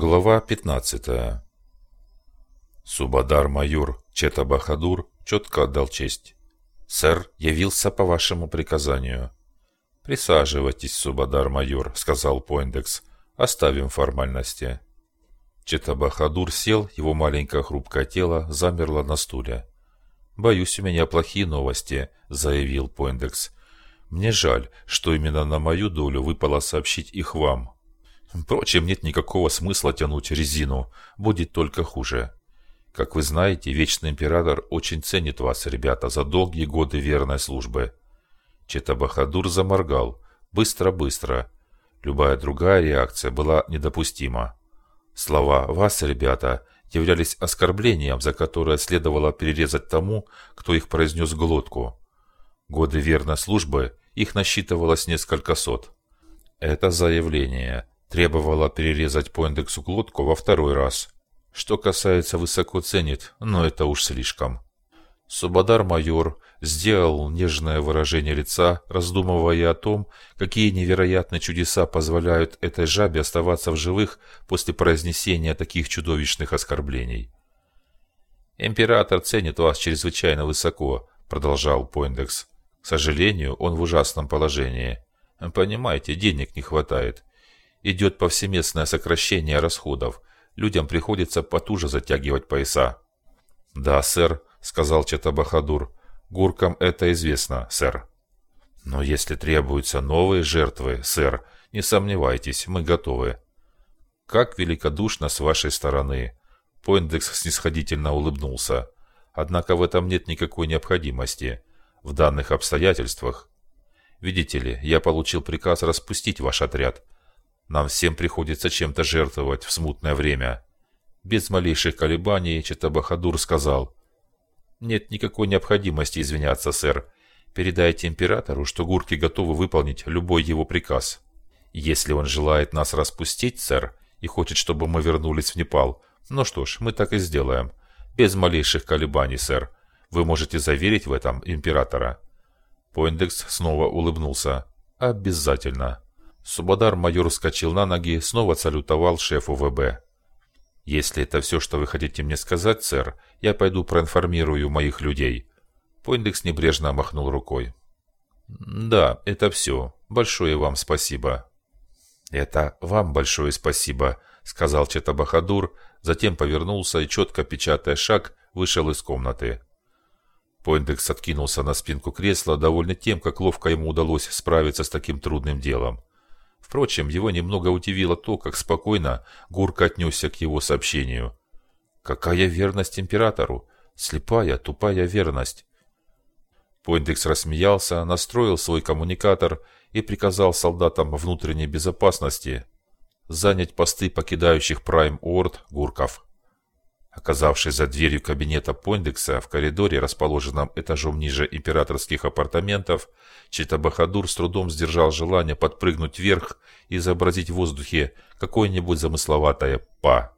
Глава 15 Субадар-майор Чета-Бахадур четко отдал честь. «Сэр, явился по вашему приказанию». «Присаживайтесь, Субадар-майор», — сказал Пойндекс. «Оставим формальности». Чета-Бахадур сел, его маленькое хрупкое тело замерло на стуле. «Боюсь, у меня плохие новости», — заявил Пойндекс. «Мне жаль, что именно на мою долю выпало сообщить их вам. Впрочем, нет никакого смысла тянуть резину, будет только хуже. Как вы знаете, Вечный Император очень ценит вас, ребята, за долгие годы верной службы». Чета-Бахадур заморгал. Быстро-быстро. Любая другая реакция была недопустима. Слова «вас, ребята» являлись оскорблением, за которое следовало перерезать тому, кто их произнес глотку. Годы верной службы их насчитывалось несколько сот. Это заявление требовало перерезать по индексу глотку во второй раз. Что касается высоко ценит, но это уж слишком. Субадар-майор сделал нежное выражение лица, раздумывая о том, какие невероятные чудеса позволяют этой жабе оставаться в живых после произнесения таких чудовищных оскорблений. «Император ценит вас чрезвычайно высоко», — продолжал Пойндекс. «К сожалению, он в ужасном положении. Понимаете, денег не хватает. Идет повсеместное сокращение расходов. Людям приходится потуже затягивать пояса». «Да, сэр», — сказал Чатабахадур. «Гуркам это известно, сэр». «Но если требуются новые жертвы, сэр, не сомневайтесь, мы готовы». «Как великодушно с вашей стороны!» Пойндекс снисходительно улыбнулся. «Однако в этом нет никакой необходимости. В данных обстоятельствах. Видите ли, я получил приказ распустить ваш отряд. Нам всем приходится чем-то жертвовать в смутное время». Без малейших колебаний Чатабахадур сказал – нет никакой необходимости извиняться, сэр. Передайте императору, что гурки готовы выполнить любой его приказ. Если он желает нас распустить, сэр, и хочет, чтобы мы вернулись в Непал, ну что ж, мы так и сделаем. Без малейших колебаний, сэр. Вы можете заверить в этом императора. Поиндекс снова улыбнулся. Обязательно. Субадар-майор вскочил на ноги, снова салютовал шефу ВБ. «Если это все, что вы хотите мне сказать, сэр, я пойду проинформирую моих людей». Пойндекс небрежно махнул рукой. «Да, это все. Большое вам спасибо». «Это вам большое спасибо», — сказал Четабахадур, затем повернулся и, четко печатая шаг, вышел из комнаты. Пойндекс откинулся на спинку кресла, довольный тем, как ловко ему удалось справиться с таким трудным делом. Впрочем, его немного удивило то, как спокойно Гурка отнесся к его сообщению. Какая верность императору? Слепая, тупая верность. Пойндекс рассмеялся, настроил свой коммуникатор и приказал солдатам внутренней безопасности занять посты покидающих Прайм Орд Гурков. Оказавшись за дверью кабинета Пойндекса в коридоре, расположенном этажом ниже императорских апартаментов, Читабахадур с трудом сдержал желание подпрыгнуть вверх и изобразить в воздухе какое-нибудь замысловатое «па».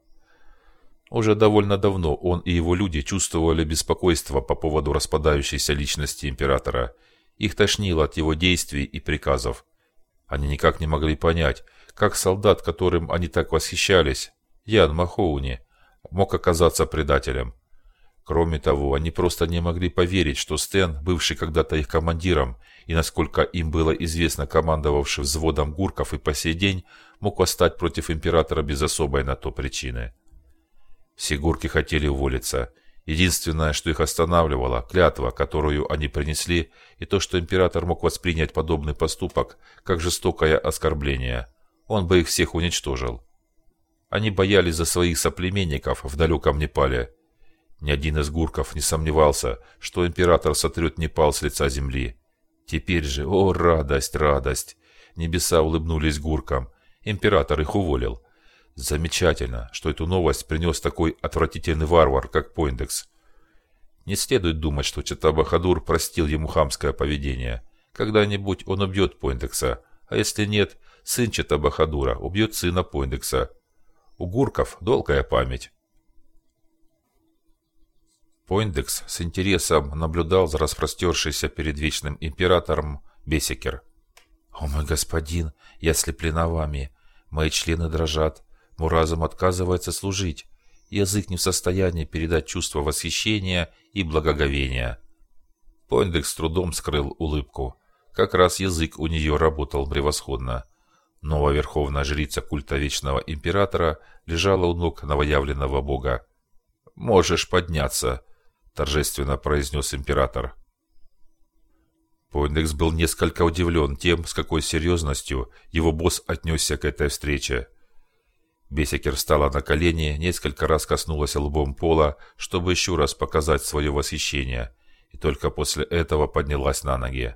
Уже довольно давно он и его люди чувствовали беспокойство по поводу распадающейся личности императора. Их тошнило от его действий и приказов. Они никак не могли понять, как солдат, которым они так восхищались, Ян Махоуни, мог оказаться предателем. Кроме того, они просто не могли поверить, что Стэн, бывший когда-то их командиром, и, насколько им было известно, командовавший взводом гурков и по сей день, мог восстать против императора без особой на то причины. Все гурки хотели уволиться. Единственное, что их останавливало, клятва, которую они принесли, и то, что император мог воспринять подобный поступок, как жестокое оскорбление. Он бы их всех уничтожил. Они боялись за своих соплеменников в далеком Непале. Ни один из гурков не сомневался, что император сотрет Непал с лица земли. Теперь же, о, радость, радость! Небеса улыбнулись гуркам. Император их уволил. Замечательно, что эту новость принес такой отвратительный варвар, как Пойндекс. Не следует думать, что Чатабахадур простил ему хамское поведение. Когда-нибудь он убьет Пойндекса, а если нет, сын Чатабахадура убьет сына Пойндекса, у гурков долгая память. Пойндекс с интересом наблюдал за распростершейся перед вечным императором Бесикер. «О мой господин, я слеплена вами, мои члены дрожат, Мой разум отказывается служить. Язык не в состоянии передать чувство восхищения и благоговения. Пойндекс с трудом скрыл улыбку. Как раз язык у нее работал превосходно. Новая верховная жрица культа Вечного Императора лежала у ног новоявленного бога. «Можешь подняться», — торжественно произнес император. Пойндекс был несколько удивлен тем, с какой серьезностью его босс отнесся к этой встрече. Бесикер встала на колени, несколько раз коснулась лбом пола, чтобы еще раз показать свое восхищение, и только после этого поднялась на ноги.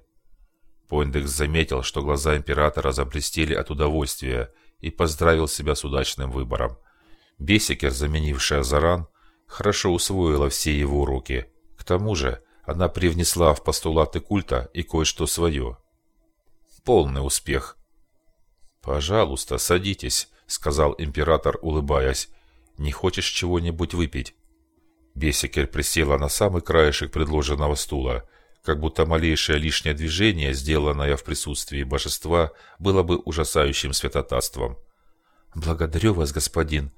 Пойндекс заметил, что глаза императора заблестели от удовольствия и поздравил себя с удачным выбором. Бесикер, заменившая Заран, хорошо усвоила все его уроки. К тому же, она привнесла в постулаты культа и кое-что свое. Полный успех. «Пожалуйста, садитесь», — сказал император, улыбаясь. «Не хочешь чего-нибудь выпить?» Бесикер присела на самый краешек предложенного стула, как будто малейшее лишнее движение, сделанное в присутствии божества, было бы ужасающим святотатством. «Благодарю вас, господин.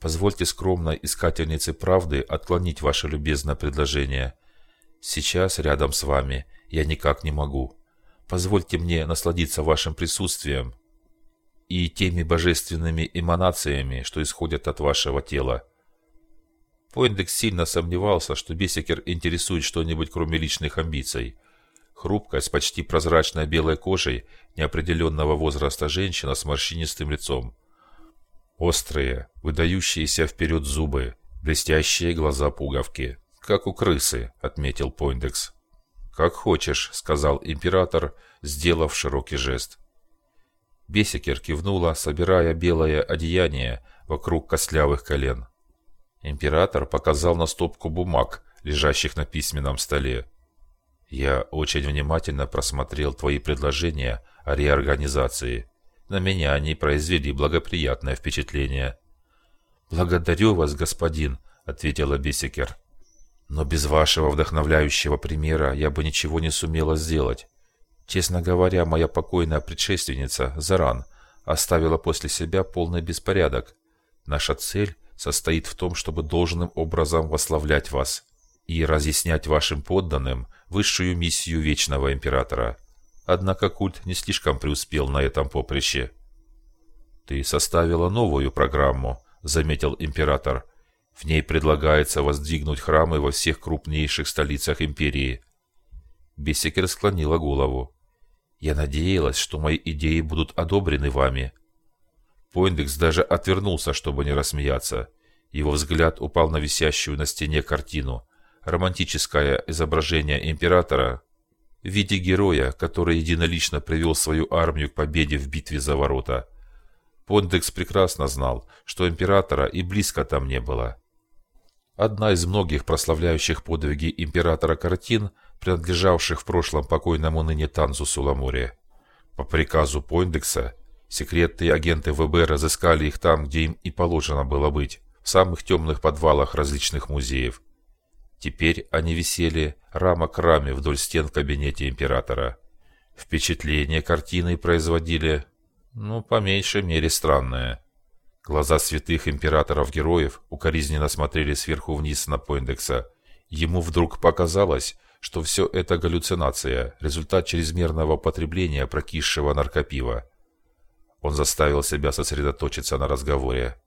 Позвольте скромной искательнице правды отклонить ваше любезное предложение. Сейчас рядом с вами я никак не могу. Позвольте мне насладиться вашим присутствием и теми божественными эманациями, что исходят от вашего тела. Пойндекс сильно сомневался, что Бесикер интересует что-нибудь кроме личных амбиций. Хрупкая, с почти прозрачной белой кожей, неопределенного возраста женщина с морщинистым лицом. Острые, выдающиеся вперед зубы, блестящие глаза пуговки как у крысы», — отметил Пойндекс. «Как хочешь», — сказал император, сделав широкий жест. Бесикер кивнула, собирая белое одеяние вокруг костлявых колен. Император показал на стопку бумаг, лежащих на письменном столе. «Я очень внимательно просмотрел твои предложения о реорганизации. На меня они произвели благоприятное впечатление». «Благодарю вас, господин», — ответила Бесикер. Но без вашего вдохновляющего примера я бы ничего не сумела сделать. Честно говоря, моя покойная предшественница, Заран, оставила после себя полный беспорядок. Наша цель состоит в том, чтобы должным образом восславлять вас и разъяснять вашим подданным высшую миссию Вечного Императора. Однако культ не слишком преуспел на этом поприще. «Ты составила новую программу», — заметил Император, в ней предлагается воздвигнуть храмы во всех крупнейших столицах империи. Бесикер склонила голову. Я надеялась, что мои идеи будут одобрены вами. Пойндекс даже отвернулся, чтобы не рассмеяться. Его взгляд упал на висящую на стене картину. Романтическое изображение императора в виде героя, который единолично привел свою армию к победе в битве за ворота. Пойндекс прекрасно знал, что императора и близко там не было. Одна из многих прославляющих подвиги императора картин, принадлежавших в прошлом покойному ныне Танзу Суламуре. По приказу Пойндекса, секретные агенты ВБ разыскали их там, где им и положено было быть, в самых темных подвалах различных музеев. Теперь они висели рама к раме вдоль стен в кабинете императора. Впечатление картины производили, ну, по меньшей мере, странное. Глаза святых императоров-героев укоризненно смотрели сверху вниз на Пойндекса. Ему вдруг показалось, что все это галлюцинация, результат чрезмерного потребления прокисшего наркопива. Он заставил себя сосредоточиться на разговоре.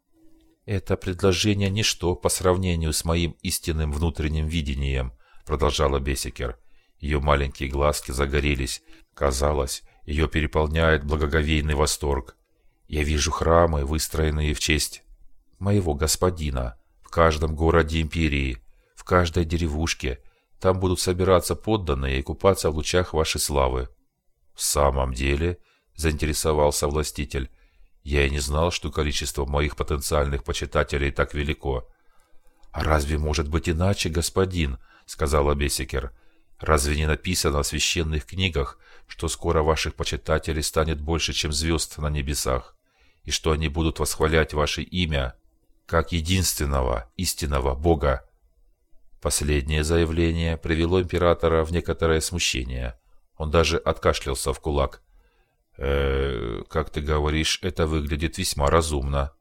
«Это предложение ничто по сравнению с моим истинным внутренним видением», продолжала Бесикер. Ее маленькие глазки загорелись. Казалось, ее переполняет благоговейный восторг. Я вижу храмы, выстроенные в честь моего господина, в каждом городе империи, в каждой деревушке. Там будут собираться подданные и купаться в лучах вашей славы. В самом деле, заинтересовался властитель, я и не знал, что количество моих потенциальных почитателей так велико. А разве может быть иначе, господин? сказала Бесикер. Разве не написано в священных книгах, что скоро ваших почитателей станет больше, чем звезд на небесах? и что они будут восхвалять ваше имя как единственного истинного Бога. Последнее заявление привело императора в некоторое смущение. Он даже откашлялся в кулак. «Э, как ты говоришь, это выглядит весьма разумно.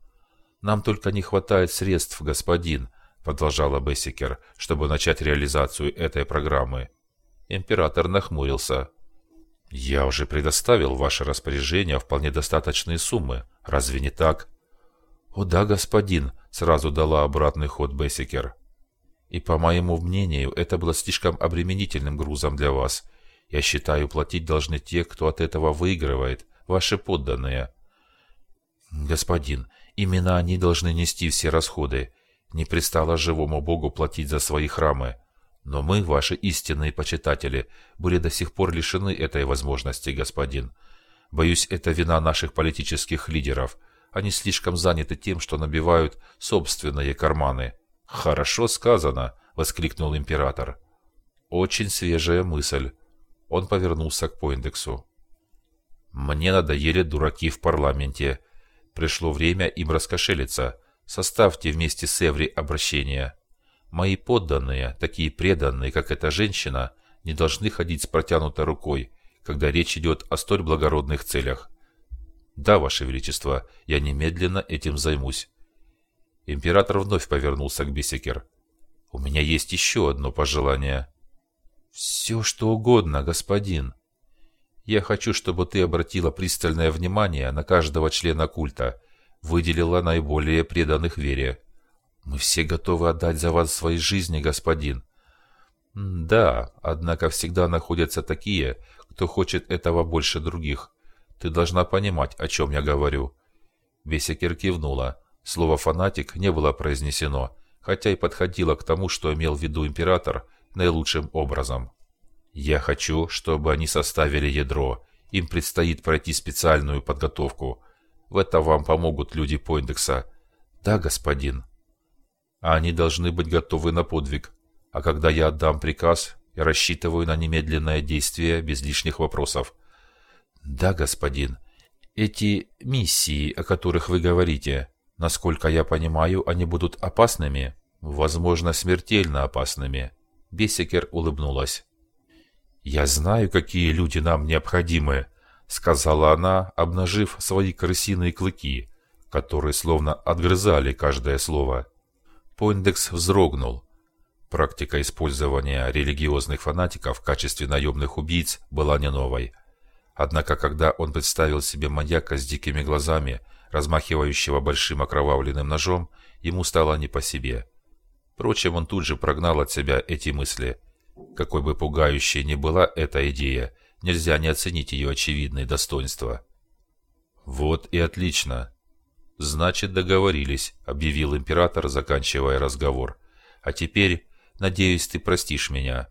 «Нам только не хватает средств, господин», — продолжала Бессикер, чтобы начать реализацию этой программы. Император нахмурился. «Я уже предоставил ваше распоряжение вполне достаточные суммы. Разве не так?» «О да, господин», — сразу дала обратный ход Бессикер. «И по моему мнению, это было слишком обременительным грузом для вас. Я считаю, платить должны те, кто от этого выигрывает, ваши подданные». «Господин, именно они должны нести все расходы. Не пристало живому Богу платить за свои храмы. Но мы, ваши истинные почитатели, были до сих пор лишены этой возможности, господин. Боюсь, это вина наших политических лидеров. Они слишком заняты тем, что набивают собственные карманы». «Хорошо сказано!» — воскликнул император. «Очень свежая мысль». Он повернулся к Поиндексу. «Мне надоели дураки в парламенте. Пришло время им раскошелиться. Составьте вместе с Эври обращение. Мои подданные, такие преданные, как эта женщина, не должны ходить с протянутой рукой, когда речь идет о столь благородных целях. Да, Ваше Величество, я немедленно этим займусь. Император вновь повернулся к Бесикер. У меня есть еще одно пожелание. Все, что угодно, господин. Я хочу, чтобы ты обратила пристальное внимание на каждого члена культа, выделила наиболее преданных вере. Мы все готовы отдать за вас свои жизни, господин. Да, однако всегда находятся такие, кто хочет этого больше других. Ты должна понимать, о чем я говорю. Бесикер кивнула. Слово «фанатик» не было произнесено, хотя и подходило к тому, что имел в виду император наилучшим образом. Я хочу, чтобы они составили ядро. Им предстоит пройти специальную подготовку. В это вам помогут люди Пойндекса. Да, господин. А они должны быть готовы на подвиг. А когда я отдам приказ, я рассчитываю на немедленное действие без лишних вопросов. Да, господин. Эти миссии, о которых вы говорите, насколько я понимаю, они будут опасными? Возможно, смертельно опасными. Бесикер улыбнулась. «Я знаю, какие люди нам необходимы», — сказала она, обнажив свои крысиные клыки, которые словно отгрызали каждое слово. Пойндекс вздрогнул. Практика использования религиозных фанатиков в качестве наемных убийц была не новой. Однако, когда он представил себе маньяка с дикими глазами, размахивающего большим окровавленным ножом, ему стало не по себе. Впрочем, он тут же прогнал от себя эти мысли — какой бы пугающей ни была эта идея, нельзя не оценить ее очевидные достоинства. «Вот и отлично!» «Значит, договорились», — объявил император, заканчивая разговор. «А теперь, надеюсь, ты простишь меня».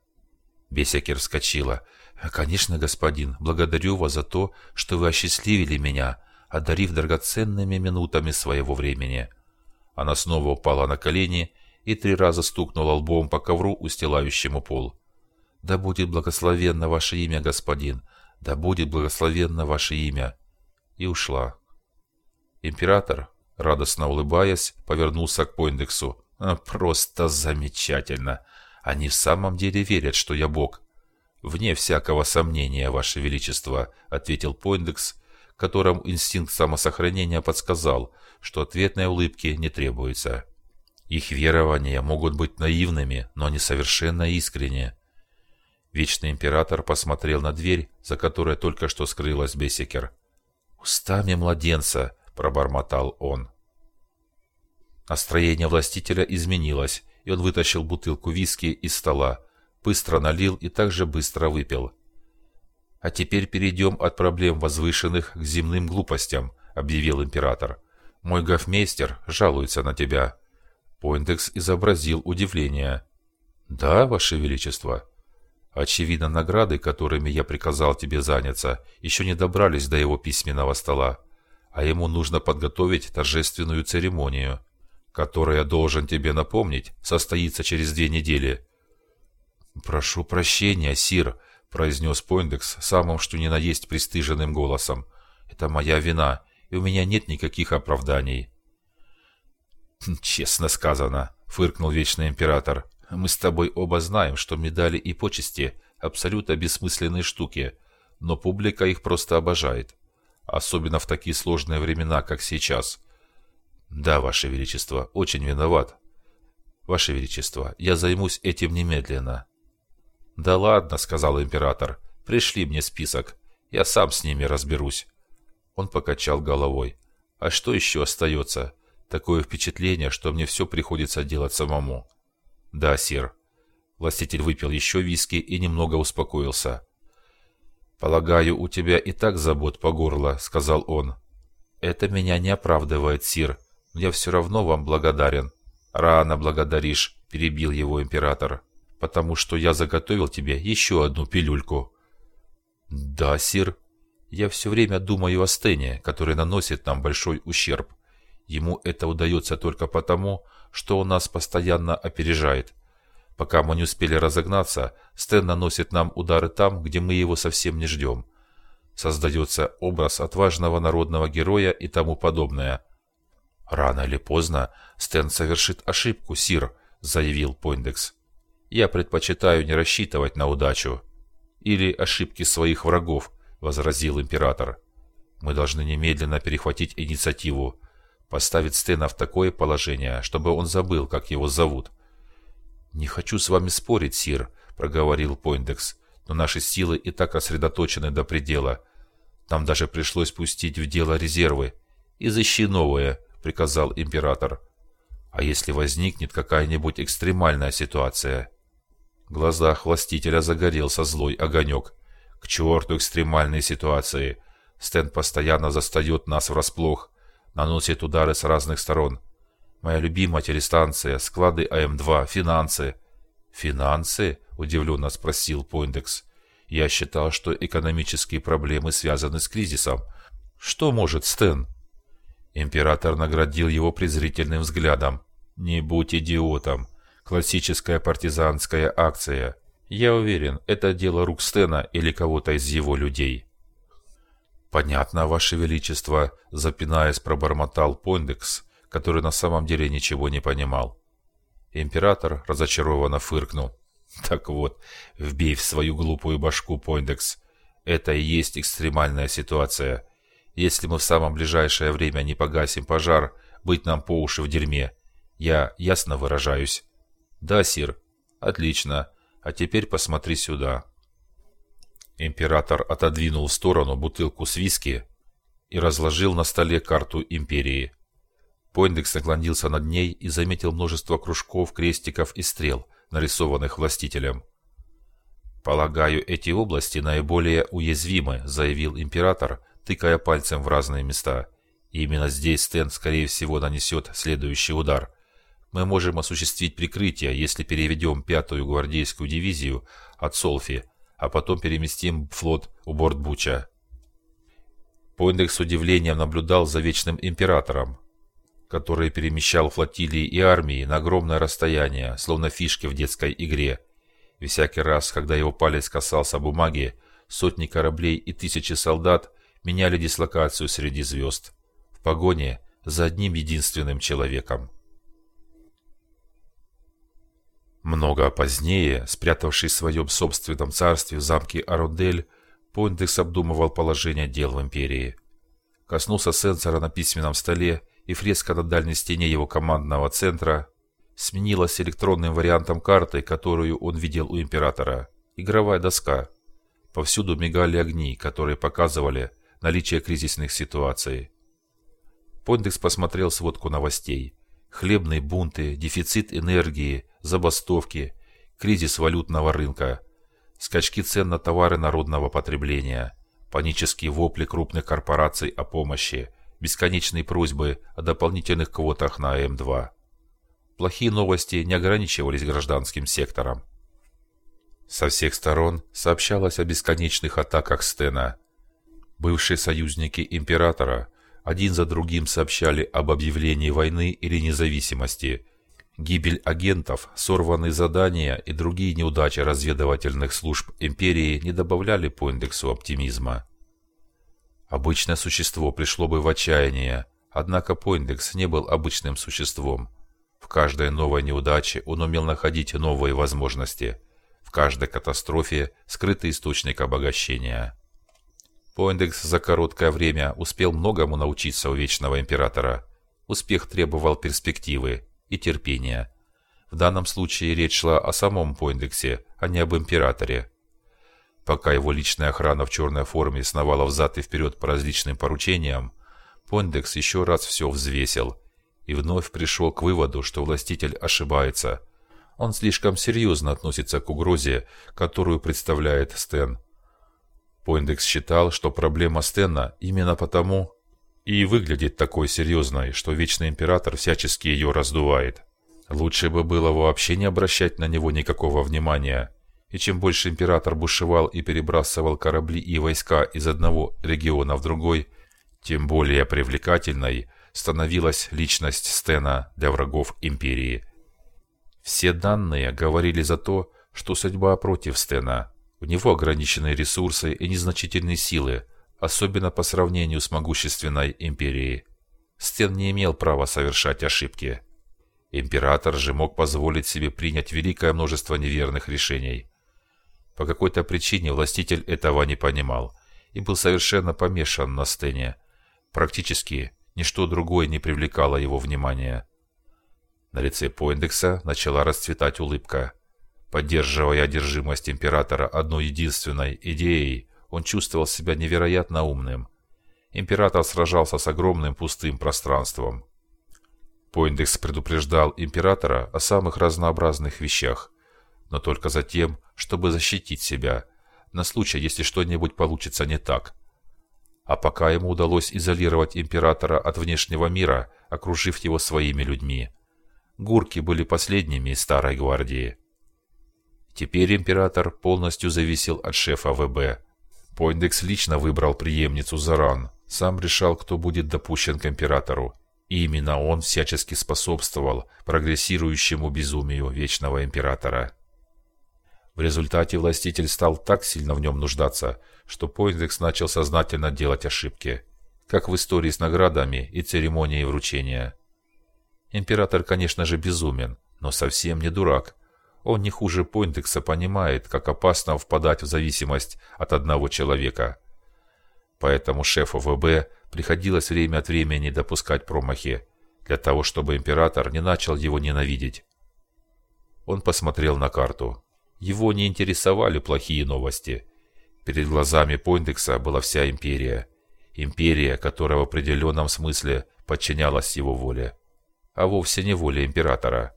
Бесякер вскочила. «Конечно, господин, благодарю вас за то, что вы осчастливили меня, одарив драгоценными минутами своего времени». Она снова упала на колени и три раза стукнула лбом по ковру, устилающему пол. «Да будет благословенно ваше имя, господин! Да будет благословенно ваше имя!» И ушла. Император, радостно улыбаясь, повернулся к Пойндексу. «Просто замечательно! Они в самом деле верят, что я бог!» «Вне всякого сомнения, ваше величество», — ответил Пойндекс, которому инстинкт самосохранения подсказал, что ответной улыбки не требуется. Их верования могут быть наивными, но не совершенно искренне. Вечный император посмотрел на дверь, за которой только что скрылась Бесикер. «Устами младенца!» – пробормотал он. Настроение властителя изменилось, и он вытащил бутылку виски из стола, быстро налил и также быстро выпил. «А теперь перейдем от проблем возвышенных к земным глупостям», – объявил император. «Мой гофмейстер жалуется на тебя». Пойндекс изобразил удивление. «Да, Ваше Величество?» Очевидно, награды, которыми я приказал тебе заняться, еще не добрались до его письменного стола, а ему нужно подготовить торжественную церемонию, которая, должен тебе напомнить, состоится через две недели. «Прошу прощения, Сир», — произнес Пойндекс самым что ни на есть пристыженным голосом. «Это моя вина, и у меня нет никаких оправданий». «Честно сказано», — фыркнул Вечный Император. «Мы с тобой оба знаем, что медали и почести — абсолютно бессмысленные штуки, но публика их просто обожает. Особенно в такие сложные времена, как сейчас. Да, Ваше Величество, очень виноват. Ваше Величество, я займусь этим немедленно. Да ладно, сказал император. Пришли мне список. Я сам с ними разберусь. Он покачал головой. А что еще остается? Такое впечатление, что мне все приходится делать самому. Да, сир. Властитель выпил еще виски и немного успокоился. «Полагаю, у тебя и так забот по горло», — сказал он. «Это меня не оправдывает, сир. Я все равно вам благодарен». «Рано благодаришь», — перебил его император. «Потому что я заготовил тебе еще одну пилюльку». «Да, сир. Я все время думаю о Стене, который наносит нам большой ущерб. Ему это удается только потому, что он нас постоянно опережает. Пока мы не успели разогнаться, Стэн наносит нам удары там, где мы его совсем не ждем. Создается образ отважного народного героя и тому подобное. «Рано или поздно Стэн совершит ошибку, Сир», — заявил Пойндекс. «Я предпочитаю не рассчитывать на удачу». «Или ошибки своих врагов», — возразил император. «Мы должны немедленно перехватить инициативу, поставить Стэна в такое положение, чтобы он забыл, как его зовут». «Не хочу с вами спорить, Сир», — проговорил Пойндекс, «но наши силы и так рассредоточены до предела. Нам даже пришлось пустить в дело резервы. Изыщи новые», — приказал император. «А если возникнет какая-нибудь экстремальная ситуация?» В глазах властителя загорелся злой огонек. «К черту экстремальные ситуации! Стэн постоянно застает нас врасплох, наносит удары с разных сторон». Моя любимая телестанция, склады АМ-2, финансы. Финансы? Удивленно спросил Пойндекс. Я считал, что экономические проблемы связаны с кризисом. Что может Стэн? Император наградил его презрительным взглядом. Не будь идиотом. Классическая партизанская акция. Я уверен, это дело рук Стена или кого-то из его людей. Понятно, Ваше Величество, запинаясь, пробормотал Пойндекс который на самом деле ничего не понимал. Император разочарованно фыркнул. Так вот, вбей в свою глупую башку, Пойндекс. Это и есть экстремальная ситуация. Если мы в самом ближайшее время не погасим пожар, быть нам по уши в дерьме. Я ясно выражаюсь? Да, сир. Отлично. А теперь посмотри сюда. Император отодвинул в сторону бутылку с виски и разложил на столе карту империи. Пойндекс наклонился над ней и заметил множество кружков, крестиков и стрел, нарисованных властителем. «Полагаю, эти области наиболее уязвимы», — заявил император, тыкая пальцем в разные места. И именно здесь Стэн, скорее всего, нанесет следующий удар. Мы можем осуществить прикрытие, если переведем пятую гвардейскую дивизию от Солфи, а потом переместим флот у борт Буча. Пойндекс с удивлением наблюдал за Вечным Императором, который перемещал флотилии и армии на огромное расстояние, словно фишки в детской игре. И всякий раз, когда его палец касался бумаги, сотни кораблей и тысячи солдат меняли дислокацию среди звезд. В погоне за одним единственным человеком. Много позднее, спрятавшись в своем собственном царстве в замке Арондель, Пойндекс обдумывал положение дел в Империи. Коснулся сенсора на письменном столе и фреска на дальней стене его командного центра сменилась электронным вариантом карты, которую он видел у императора. Игровая доска. Повсюду мигали огни, которые показывали наличие кризисных ситуаций. Пондекс посмотрел сводку новостей. Хлебные бунты, дефицит энергии, забастовки, кризис валютного рынка, скачки цен на товары народного потребления, панические вопли крупных корпораций о помощи – бесконечные просьбы о дополнительных квотах на М2. Плохие новости не ограничивались гражданским сектором. Со всех сторон сообщалось о бесконечных атаках Стена. Бывшие союзники императора один за другим сообщали об объявлении войны или независимости. Гибель агентов, сорванные задания и другие неудачи разведывательных служб империи не добавляли по индексу оптимизма. Обычное существо пришло бы в отчаяние, однако Пойндекс не был обычным существом. В каждой новой неудаче он умел находить новые возможности. В каждой катастрофе скрытый источник обогащения. Пойндекс за короткое время успел многому научиться у Вечного Императора. Успех требовал перспективы и терпения. В данном случае речь шла о самом Пойндексе, а не об императоре. Пока его личная охрана в черной форме сновала взад и вперед по различным поручениям, Пойндекс еще раз все взвесил и вновь пришел к выводу, что властитель ошибается. Он слишком серьезно относится к угрозе, которую представляет Стэн. Пойндекс считал, что проблема Стена именно потому и выглядит такой серьезной, что Вечный Император всячески ее раздувает. Лучше бы было вообще не обращать на него никакого внимания. И чем больше Император бушевал и перебрасывал корабли и войска из одного региона в другой, тем более привлекательной становилась личность Стена для врагов Империи. Все данные говорили за то, что судьба против Стена – у него ограниченные ресурсы и незначительные силы, особенно по сравнению с могущественной империей. Стен не имел права совершать ошибки. Император же мог позволить себе принять великое множество неверных решений. По какой-то причине властитель этого не понимал и был совершенно помешан на Стене. Практически ничто другое не привлекало его внимания. На лице Пойндекса начала расцветать улыбка. Поддерживая одержимость императора одной единственной идеей, он чувствовал себя невероятно умным. Император сражался с огромным пустым пространством. Пойндекс предупреждал императора о самых разнообразных вещах, но только за тем, чтобы защитить себя, на случай, если что-нибудь получится не так. А пока ему удалось изолировать императора от внешнего мира, окружив его своими людьми. Гурки были последними из Старой Гвардии. Теперь император полностью зависел от шефа ВБ. Пойндекс лично выбрал преемницу Заран, сам решал, кто будет допущен к императору. И именно он всячески способствовал прогрессирующему безумию Вечного Императора. В результате властитель стал так сильно в нем нуждаться, что Пойндекс начал сознательно делать ошибки, как в истории с наградами и церемонией вручения. Император, конечно же, безумен, но совсем не дурак – он не хуже Пойнтекса понимает, как опасно впадать в зависимость от одного человека. Поэтому шефу ВБ приходилось время от времени допускать промахи, для того, чтобы император не начал его ненавидеть. Он посмотрел на карту. Его не интересовали плохие новости. Перед глазами Пойндекса была вся империя. Империя, которая в определенном смысле подчинялась его воле. А вовсе не воле императора.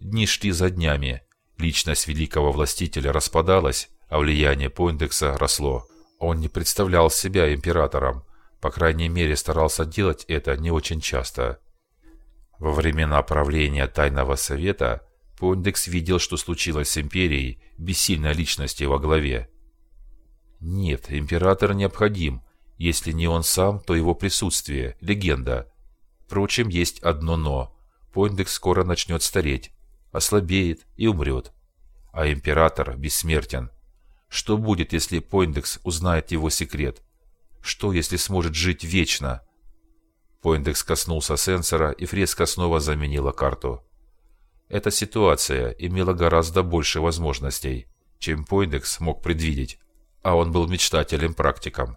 Дни шли за днями. Личность великого властителя распадалась, а влияние Пойндекса росло. Он не представлял себя императором, по крайней мере старался делать это не очень часто. Во времена правления Тайного Совета Пойндекс видел, что случилось с империей без сильной личности во главе. Нет, император необходим. Если не он сам, то его присутствие, легенда. Впрочем, есть одно «но». Пойндекс скоро начнет стареть, ослабеет и умрет. А император бессмертен. Что будет, если Пойндекс узнает его секрет? Что, если сможет жить вечно? Пойндекс коснулся сенсора, и фреска снова заменила карту. Эта ситуация имела гораздо больше возможностей, чем Пойндекс мог предвидеть, а он был мечтателем-практиком.